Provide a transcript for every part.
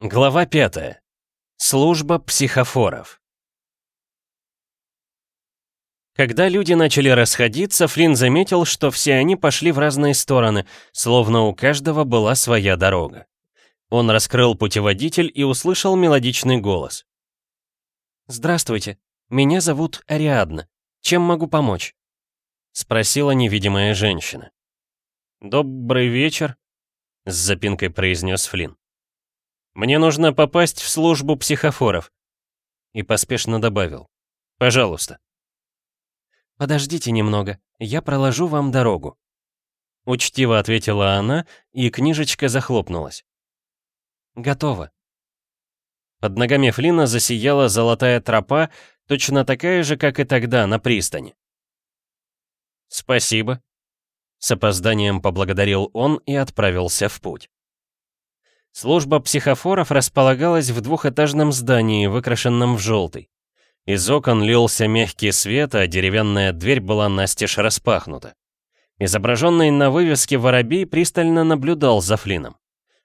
Глава 5. Служба психофоров. Когда люди начали расходиться, Флинн заметил, что все они пошли в разные стороны, словно у каждого была своя дорога. Он раскрыл путеводитель и услышал мелодичный голос. «Здравствуйте, меня зовут Ариадна. Чем могу помочь?» — спросила невидимая женщина. «Добрый вечер», — с запинкой произнес Флинн. Мне нужно попасть в службу психофоров». И поспешно добавил. «Пожалуйста». «Подождите немного, я проложу вам дорогу». Учтиво ответила она, и книжечка захлопнулась. «Готово». Под ногами Флина засияла золотая тропа, точно такая же, как и тогда, на пристани. «Спасибо», — с опозданием поблагодарил он и отправился в путь. Служба психофоров располагалась в двухэтажном здании, выкрашенном в желтый. Из окон лился мягкий свет, а деревянная дверь была настежь распахнута. Изображенный на вывеске воробей пристально наблюдал за Флином.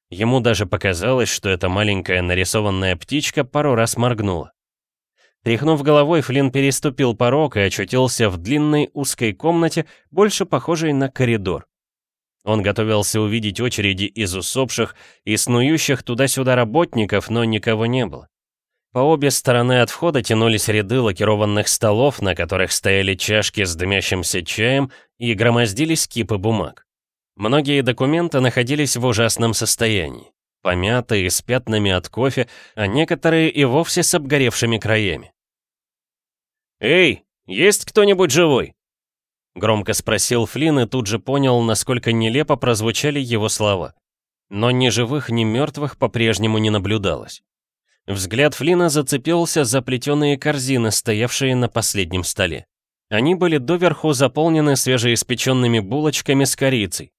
Ему даже показалось, что эта маленькая нарисованная птичка пару раз моргнула. Тряхнув головой, Флинн переступил порог и очутился в длинной узкой комнате, больше похожей на коридор. Он готовился увидеть очереди из усопших и снующих туда-сюда работников, но никого не было. По обе стороны от входа тянулись ряды лакированных столов, на которых стояли чашки с дымящимся чаем и громоздились кипы бумаг. Многие документы находились в ужасном состоянии, помятые, с пятнами от кофе, а некоторые и вовсе с обгоревшими краями. «Эй, есть кто-нибудь живой?» Громко спросил Флинн и тут же понял, насколько нелепо прозвучали его слова. Но ни живых, ни мертвых по-прежнему не наблюдалось. Взгляд Флина зацепился за плетеные корзины, стоявшие на последнем столе. Они были доверху заполнены свежеиспеченными булочками с корицей.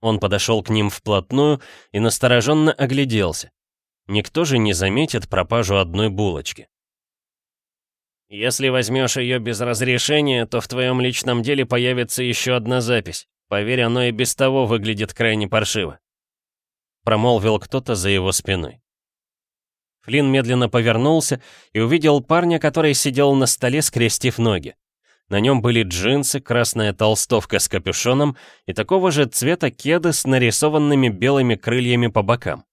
Он подошел к ним вплотную и настороженно огляделся. Никто же не заметит пропажу одной булочки. Если возьмешь ее без разрешения, то в твоем личном деле появится еще одна запись. Поверь, оно и без того выглядит крайне паршиво. Промолвил кто-то за его спиной. Флин медленно повернулся и увидел парня, который сидел на столе, скрестив ноги. На нем были джинсы, красная толстовка с капюшоном и такого же цвета кеды с нарисованными белыми крыльями по бокам.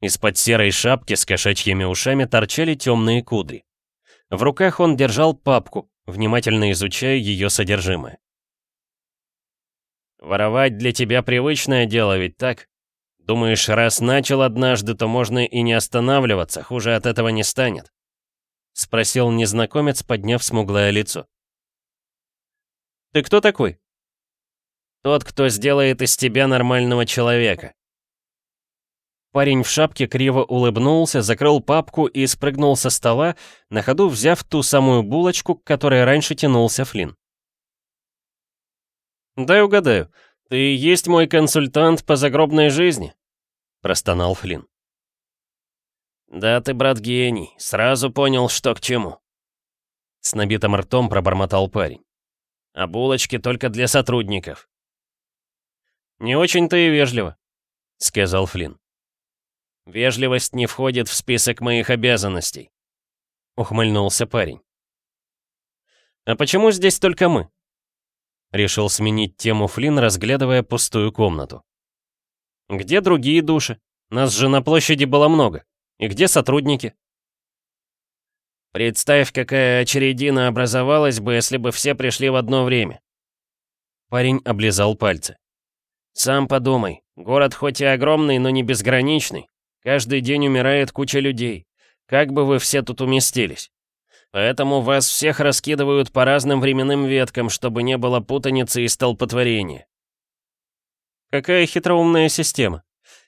Из-под серой шапки с кошачьими ушами торчали темные кудри. В руках он держал папку, внимательно изучая ее содержимое. «Воровать для тебя привычное дело, ведь так? Думаешь, раз начал однажды, то можно и не останавливаться, хуже от этого не станет?» — спросил незнакомец, подняв смуглое лицо. «Ты кто такой?» «Тот, кто сделает из тебя нормального человека. Парень в шапке криво улыбнулся, закрыл папку и спрыгнул со стола, на ходу взяв ту самую булочку, к которой раньше тянулся Флинн. «Дай угадаю, ты есть мой консультант по загробной жизни?» — простонал Флинн. «Да ты, брат, гений, сразу понял, что к чему». С набитым ртом пробормотал парень. «А булочки только для сотрудников». «Не очень-то и вежливо», — сказал Флинн. Вежливость не входит в список моих обязанностей», — ухмыльнулся парень. «А почему здесь только мы?» Решил сменить тему Флинн, разглядывая пустую комнату. «Где другие души? Нас же на площади было много. И где сотрудники?» «Представь, какая очередина образовалась бы, если бы все пришли в одно время». Парень облизал пальцы. «Сам подумай, город хоть и огромный, но не безграничный. Каждый день умирает куча людей. Как бы вы все тут уместились? Поэтому вас всех раскидывают по разным временным веткам, чтобы не было путаницы и столпотворения. Какая хитроумная система.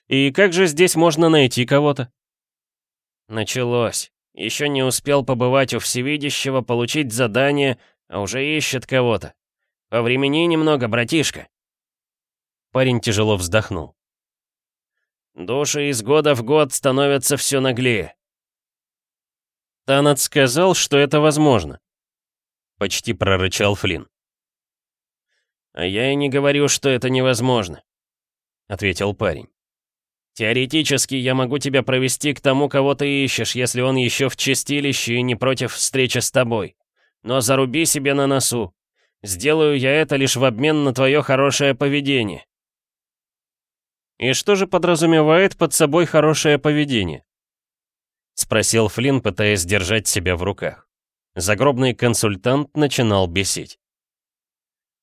И как же здесь можно найти кого-то? Началось. Еще не успел побывать у Всевидящего, получить задание, а уже ищет кого-то. По времени немного, братишка. Парень тяжело вздохнул. Души из года в год становятся все наглее. Танат сказал, что это возможно. Почти прорычал Флинн. А я и не говорю, что это невозможно, ответил парень. Теоретически я могу тебя провести к тому, кого ты ищешь, если он еще в чистилище и не против встречи с тобой. Но заруби себе на носу. Сделаю я это лишь в обмен на твое хорошее поведение. И что же подразумевает под собой хорошее поведение? Спросил Флинн, пытаясь держать себя в руках. Загробный консультант начинал бесить.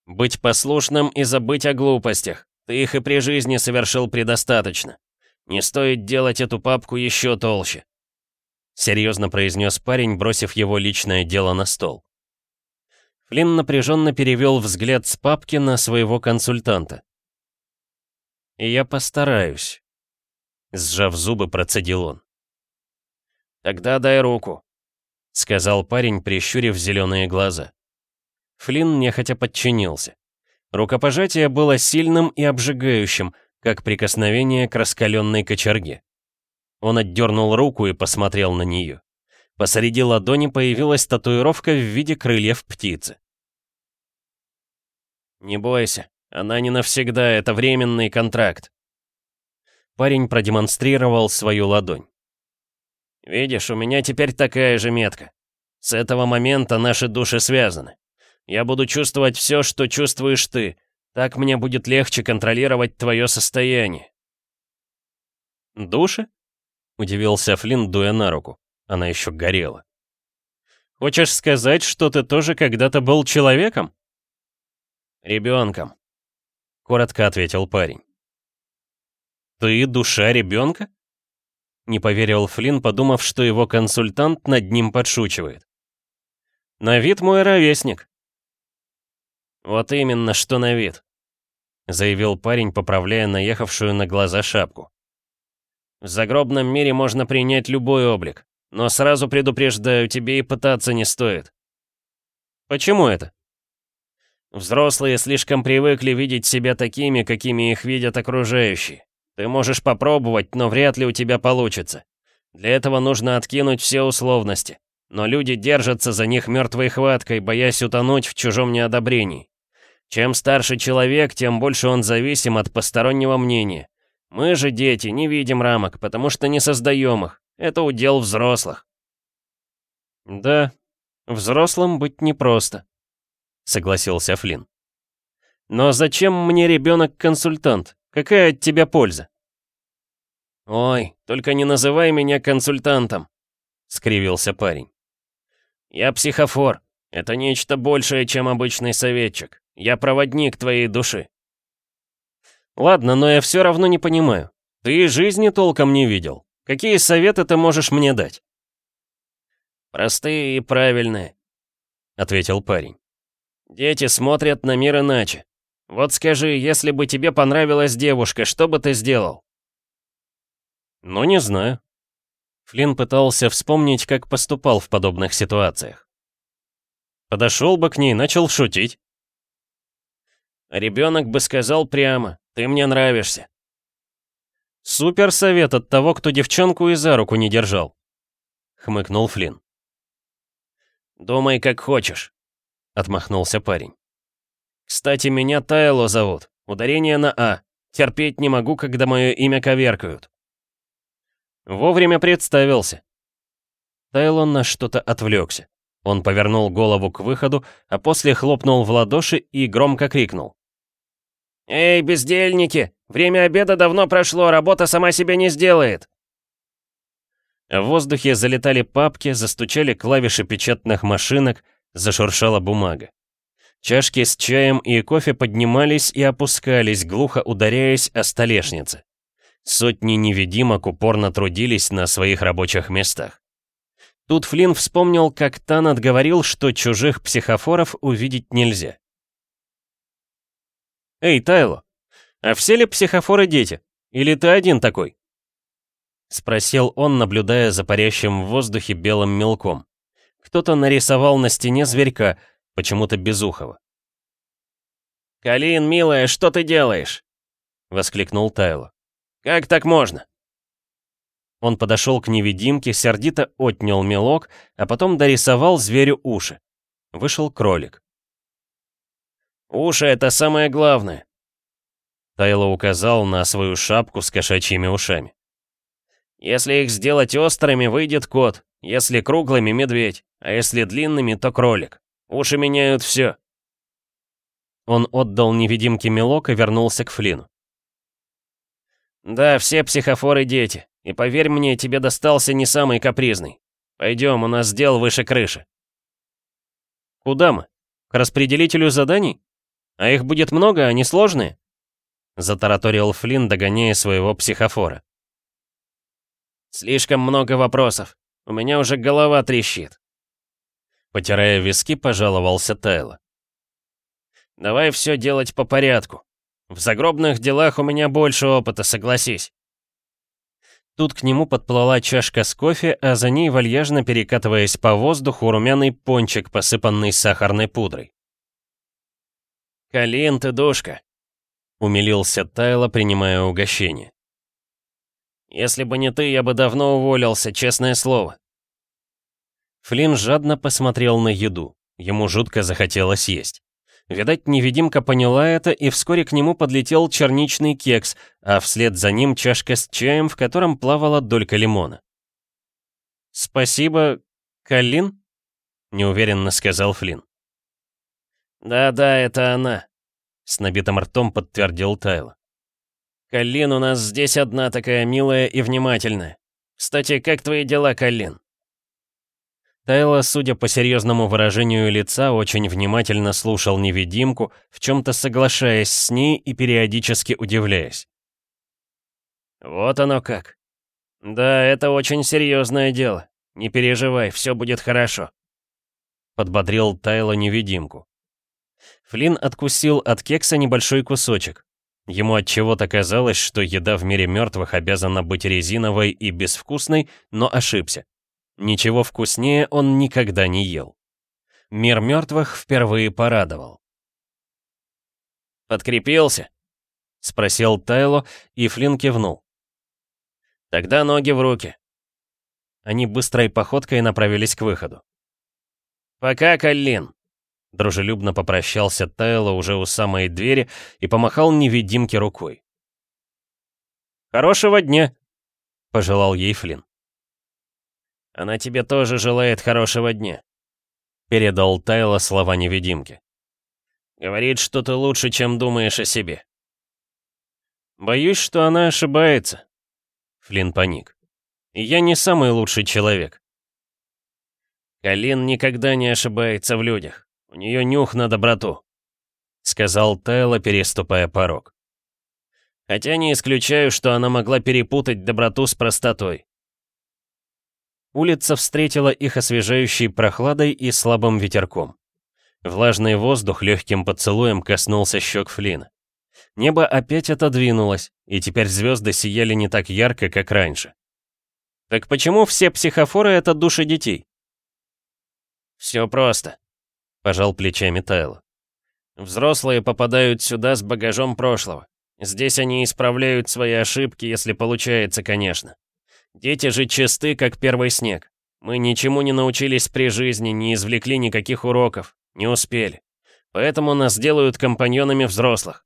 «Быть послушным и забыть о глупостях. Ты их и при жизни совершил предостаточно. Не стоит делать эту папку еще толще», — серьезно произнес парень, бросив его личное дело на стол. Флинн напряженно перевел взгляд с папки на своего консультанта. «Я постараюсь», — сжав зубы, процедил он. «Тогда дай руку», — сказал парень, прищурив зеленые глаза. Флинн нехотя подчинился. Рукопожатие было сильным и обжигающим, как прикосновение к раскаленной кочерге. Он отдернул руку и посмотрел на нее. Посреди ладони появилась татуировка в виде крыльев птицы. «Не бойся», она не навсегда, это временный контракт. Парень продемонстрировал свою ладонь. «Видишь, у меня теперь такая же метка. С этого момента наши души связаны. Я буду чувствовать все, что чувствуешь ты. Так мне будет легче контролировать твое состояние». «Души?» — удивился Флинн, дуя на руку. Она еще горела. «Хочешь сказать, что ты тоже когда-то был человеком?» «Ребенком», коротко ответил парень. «Ты душа ребенка?» Не поверил Флинн, подумав, что его консультант над ним подшучивает. «На вид мой ровесник». «Вот именно, что на вид», — заявил парень, поправляя наехавшую на глаза шапку. «В загробном мире можно принять любой облик, но сразу предупреждаю, тебе и пытаться не стоит». «Почему это?» Взрослые слишком привыкли видеть себя такими, какими их видят окружающие. Ты можешь попробовать, но вряд ли у тебя получится. Для этого нужно откинуть все условности. Но люди держатся за них мертвой хваткой, боясь утонуть в чужом неодобрении. Чем старше человек, тем больше он зависим от постороннего мнения. Мы же, дети, не видим рамок, потому что не создаем их. Это удел взрослых. Да, взрослым быть непросто. — согласился Флинн. «Но зачем мне ребенок-консультант? Какая от тебя польза?» «Ой, только не называй меня консультантом», — скривился парень. «Я психофор. Это нечто большее, чем обычный советчик. Я проводник твоей души». «Ладно, но я все равно не понимаю. Ты жизни толком не видел. Какие советы ты можешь мне дать?» «Простые и правильные», — ответил парень. Дети смотрят на мир иначе. Вот скажи, если бы тебе понравилась девушка, что бы ты сделал? Ну, не знаю. Флинн пытался вспомнить, как поступал в подобных ситуациях. Подошел бы к ней, начал шутить. Ребенок бы сказал прямо, ты мне нравишься. Супер совет от того, кто девчонку и за руку не держал, хмыкнул Флинн. Думай, как хочешь отмахнулся парень. «Кстати, меня Тайло зовут. Ударение на «а». Терпеть не могу, когда мое имя коверкают». «Вовремя представился». Тайлон на что-то отвлекся. Он повернул голову к выходу, а после хлопнул в ладоши и громко крикнул. «Эй, бездельники! Время обеда давно прошло, работа сама себя не сделает!» В воздухе залетали папки, застучали клавиши печатных машинок, Зашуршала бумага. Чашки с чаем и кофе поднимались и опускались, глухо ударяясь о столешницы. Сотни невидимок упорно трудились на своих рабочих местах. Тут Флинн вспомнил, как Тан отговорил, что чужих психофоров увидеть нельзя. «Эй, Тайло, а все ли психофоры дети? Или ты один такой?» Спросил он, наблюдая за парящим в воздухе белым мелком. Кто-то нарисовал на стене зверька, почему-то Безухова. «Калин, милая, что ты делаешь?» — воскликнул Тайло. «Как так можно?» Он подошел к невидимке, сердито отнял мелок, а потом дорисовал зверю уши. Вышел кролик. «Уши — это самое главное», — Тайло указал на свою шапку с кошачьими ушами. «Если их сделать острыми, выйдет кот. Если круглыми — медведь, а если длинными, то кролик. Уши меняют все. Он отдал невидимке мелок и вернулся к Флину. «Да, все психофоры — дети. И поверь мне, тебе достался не самый капризный. Пойдем, у нас дел выше крыши». «Куда мы? К распределителю заданий? А их будет много, они сложные?» Затараторил Флинн, догоняя своего психофора. «Слишком много вопросов. У меня уже голова трещит. Потирая виски, пожаловался Тайло. Давай все делать по порядку. В загробных делах у меня больше опыта, согласись. Тут к нему подплыла чашка с кофе, а за ней, вальяжно перекатываясь по воздуху, румяный пончик, посыпанный сахарной пудрой. «Калин ты, душка!» — умилился Тайло, принимая угощение. Если бы не ты, я бы давно уволился, честное слово». Флинн жадно посмотрел на еду. Ему жутко захотелось есть. Видать, невидимка поняла это, и вскоре к нему подлетел черничный кекс, а вслед за ним чашка с чаем, в котором плавала долька лимона. «Спасибо, Калин?» — неуверенно сказал Флинн. «Да-да, это она», — с набитым ртом подтвердил Тайло. Калин у нас здесь одна такая милая и внимательная. Кстати, как твои дела, Калин?» Тайла, судя по серьезному выражению лица, очень внимательно слушал невидимку, в чем-то соглашаясь с ней и периодически удивляясь. «Вот оно как. Да, это очень серьезное дело. Не переживай, все будет хорошо», — подбодрил Тайла невидимку. Флин откусил от кекса небольшой кусочек. Ему отчего-то казалось, что еда в мире мертвых обязана быть резиновой и безвкусной, но ошибся. Ничего вкуснее он никогда не ел. Мир мертвых впервые порадовал. «Подкрепился?» — спросил Тайло, и Флинн кивнул. «Тогда ноги в руки». Они быстрой походкой направились к выходу. «Пока, Каллин!» дружелюбно попрощался Тайло уже у самой двери и помахал невидимке рукой. «Хорошего дня!» — пожелал ей Флинн. «Она тебе тоже желает хорошего дня», — передал Тайло слова невидимки. «Говорит, что ты лучше, чем думаешь о себе». «Боюсь, что она ошибается», — Флинн поник. «Я не самый лучший человек». «Калин никогда не ошибается в людях», у нее нюх на доброту», — сказал Тайло, переступая порог. «Хотя не исключаю, что она могла перепутать доброту с простотой». Улица встретила их освежающей прохладой и слабым ветерком. Влажный воздух легким поцелуем коснулся щек Флина. Небо опять отодвинулось, и теперь звезды сияли не так ярко, как раньше. «Так почему все психофоры — это души детей?» «Все просто», Пожал плечами Тайл. Взрослые попадают сюда с багажом прошлого. Здесь они исправляют свои ошибки, если получается, конечно. Дети же чисты, как первый снег. Мы ничему не научились при жизни, не извлекли никаких уроков, не успели. Поэтому нас делают компаньонами взрослых.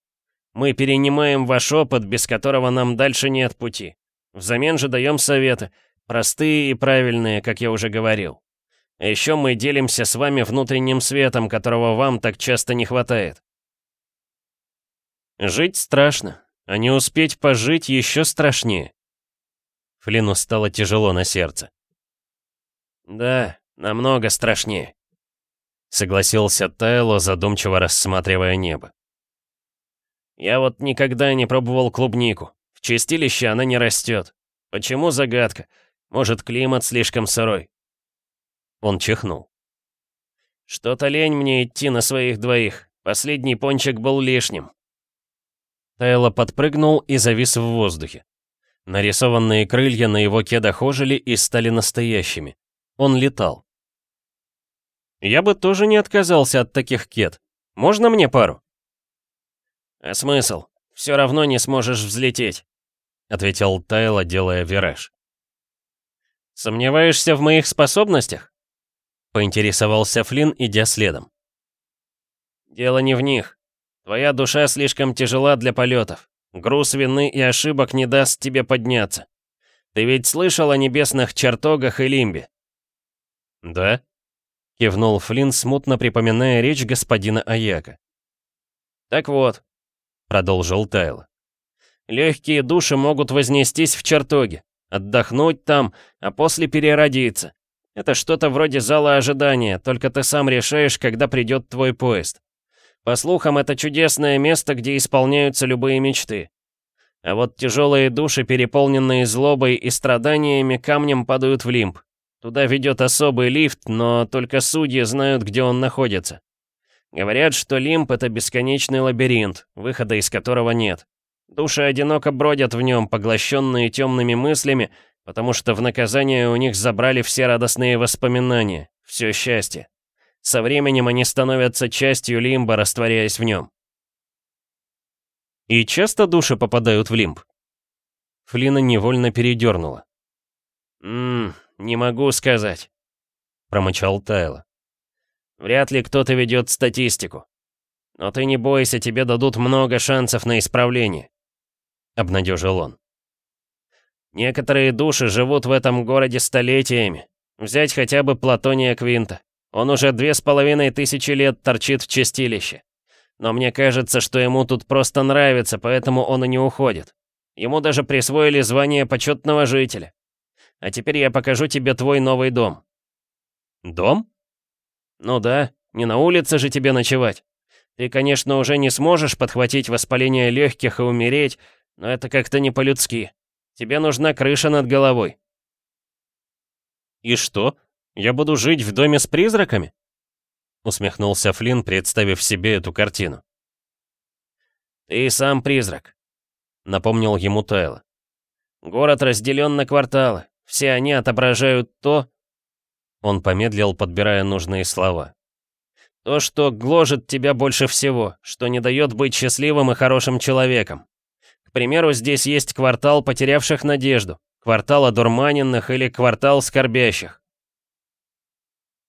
Мы перенимаем ваш опыт, без которого нам дальше нет пути. Взамен же даем советы, простые и правильные, как я уже говорил. А еще мы делимся с вами внутренним светом, которого вам так часто не хватает. Жить страшно, а не успеть пожить еще страшнее. Флину стало тяжело на сердце. Да, намного страшнее. Согласился Тайло, задумчиво рассматривая небо. Я вот никогда не пробовал клубнику. В чистилище она не растет. Почему загадка? Может, климат слишком сырой? Он чихнул. «Что-то лень мне идти на своих двоих. Последний пончик был лишним». Тайло подпрыгнул и завис в воздухе. Нарисованные крылья на его кедах ожили и стали настоящими. Он летал. «Я бы тоже не отказался от таких кед. Можно мне пару?» «А смысл? Все равно не сможешь взлететь», — ответил Тайло, делая вираж. «Сомневаешься в моих способностях?» Поинтересовался Флинн, идя следом. «Дело не в них. Твоя душа слишком тяжела для полетов. Груз вины и ошибок не даст тебе подняться. Ты ведь слышал о небесных чертогах и лимбе?» «Да?» — кивнул Флинн, смутно припоминая речь господина Аяка. «Так вот», — продолжил Тайл. — «легкие души могут вознестись в чертоге, отдохнуть там, а после переродиться. Это что-то вроде зала ожидания, только ты сам решаешь, когда придет твой поезд. По слухам, это чудесное место, где исполняются любые мечты. А вот тяжелые души, переполненные злобой и страданиями, камнем падают в лимб. Туда ведет особый лифт, но только судьи знают, где он находится. Говорят, что лимб — это бесконечный лабиринт, выхода из которого нет. Души одиноко бродят в нем, поглощенные темными мыслями, потому что в наказание у них забрали все радостные воспоминания, все счастье. Со временем они становятся частью лимба, растворяясь в нем. И часто души попадают в лимб? Флина невольно передернула. «Ммм, не могу сказать», — промычал Тайло. «Вряд ли кто-то ведет статистику. Но ты не бойся, тебе дадут много шансов на исправление», — обнадежил он. Некоторые души живут в этом городе столетиями. Взять хотя бы Платония Квинта. Он уже две с половиной тысячи лет торчит в чистилище. Но мне кажется, что ему тут просто нравится, поэтому он и не уходит. Ему даже присвоили звание почетного жителя. А теперь я покажу тебе твой новый дом». «Дом?» «Ну да, не на улице же тебе ночевать. Ты, конечно, уже не сможешь подхватить воспаление легких и умереть, но это как-то не по-людски. Тебе нужна крыша над головой. И что? Я буду жить в доме с призраками? Усмехнулся Флинн, представив себе эту картину. Ты сам призрак, напомнил ему Тайло. Город разделен на кварталы. Все они отображают то... Он помедлил, подбирая нужные слова. То, что гложет тебя больше всего, что не дает быть счастливым и хорошим человеком. К примеру, здесь есть квартал потерявших надежду, квартал одурманенных или квартал скорбящих.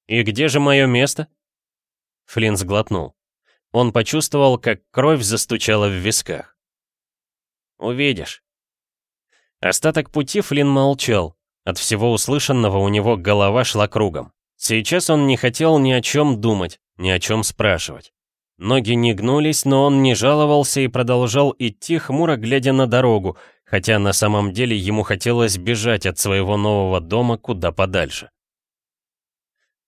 «И где же мое место?» Флинн сглотнул. Он почувствовал, как кровь застучала в висках. «Увидишь». Остаток пути Флинн молчал. От всего услышанного у него голова шла кругом. Сейчас он не хотел ни о чем думать, ни о чем спрашивать. Ноги не гнулись, но он не жаловался и продолжал идти, хмуро глядя на дорогу, хотя на самом деле ему хотелось бежать от своего нового дома куда подальше.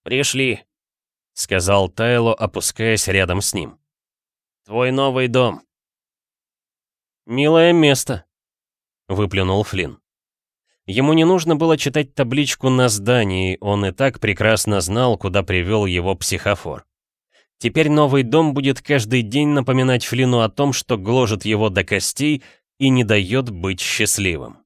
«Пришли», — сказал Тайло, опускаясь рядом с ним. «Твой новый дом». «Милое место», — выплюнул Флинн. Ему не нужно было читать табличку на здании, он и так прекрасно знал, куда привел его психофор. Теперь новый дом будет каждый день напоминать Флину о том, что гложет его до костей и не дает быть счастливым.